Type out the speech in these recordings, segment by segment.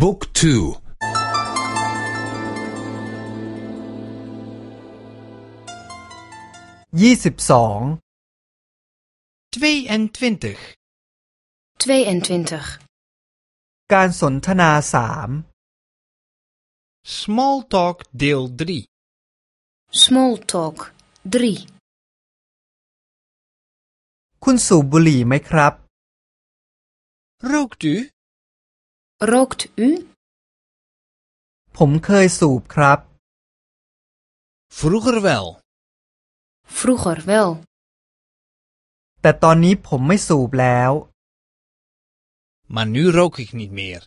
บุ๊กทูยี่สิบสอง tweeëntwintig, 22. การสนทนาสาม small talk deel 3. Small talk 3. คุณสูบบุหรี่ไหมครับ Rookt u? Rookt u? ผมเคยสูบครับ Vroeger wel, Vroeger wel, แต่ตอนนี้ผมไม่สูบแล้ว maar nu rook ik niet meer.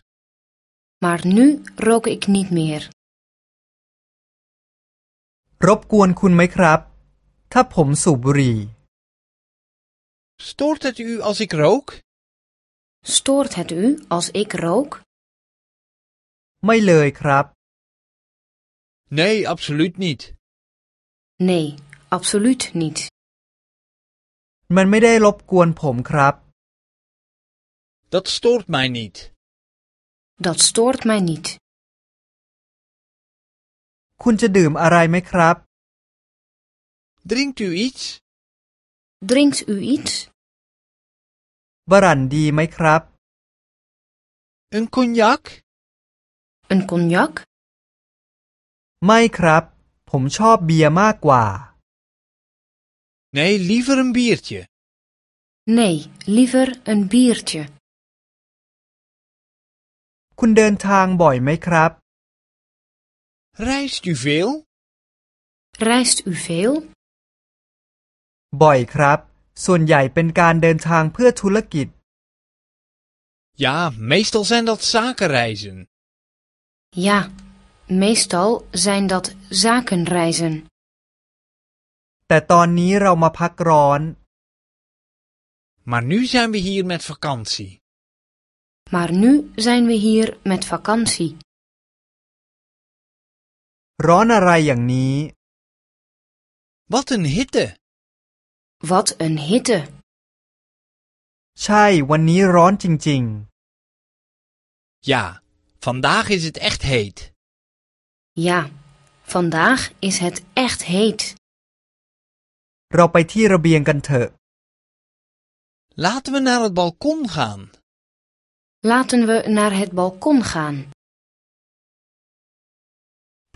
maar nu rook ik niet meer. รบกวนคุณไหมครับ ถ้าผมสูบบุหรี่ Stoort het u als ik rook? Stoort het u als ik rook? ไม่เลยครับ Nee, absoluut niet. Nee, absoluut niet. มันไม่ได้รบกวนผมครับ Dat stoort mij niet. Dat stoort mij niet. คุณจะดื่มอะไรไหมครับ Drinkt u iets? Drinkt u iets? บรันดีไหมครับ Een cognac? Een cognac? ไม่ครับ ผมชอบเบียร์มากกว่า Nee, liever een biertje. Nee, liever een biertje. คุณเดินทางบ่อยไหมครับ Reist u veel? Reist u veel? บ่อยครับ ส่วนใหญ่เป็นการเดินทางเพื่อธุรกิจ Ja, meestal zijn dat zakenreizen. Ja, meestal zijn dat zakenreizen. แต่ตอนนี้เรามาพักร้อน Maar nu zijn we hier met vakantie. Maar nu zijn we hier met vakantie. ร้อนอะไรอย่างนี้ Wat een hitte! Wat een hitte. ใช่วันนี้ร้อนจริง Ja, vandaag is het echt heet. Ja, vandaag is het echt heet. ๆ เราไปที่ระเบียงกันเถอะ Laten we naar het balkon gaan. Laten we naar het balkon gaan.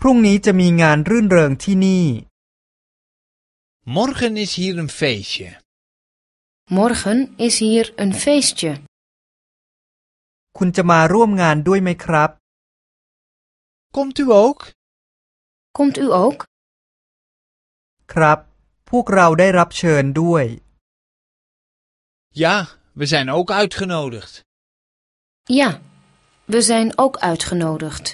พรุ่งนี้จะมีงานรื่นเริงที่นี่ Morgen is hier een feestje. Morgen is hier een feestje. คุณจะมาร่วมงานด้วยไหมครับ Komt u ook? Komt u ook? ครับ พวกเราได้รับเชิญด้วย Ja, we zijn ook uitgenodigd. Ja, we zijn ook uitgenodigd.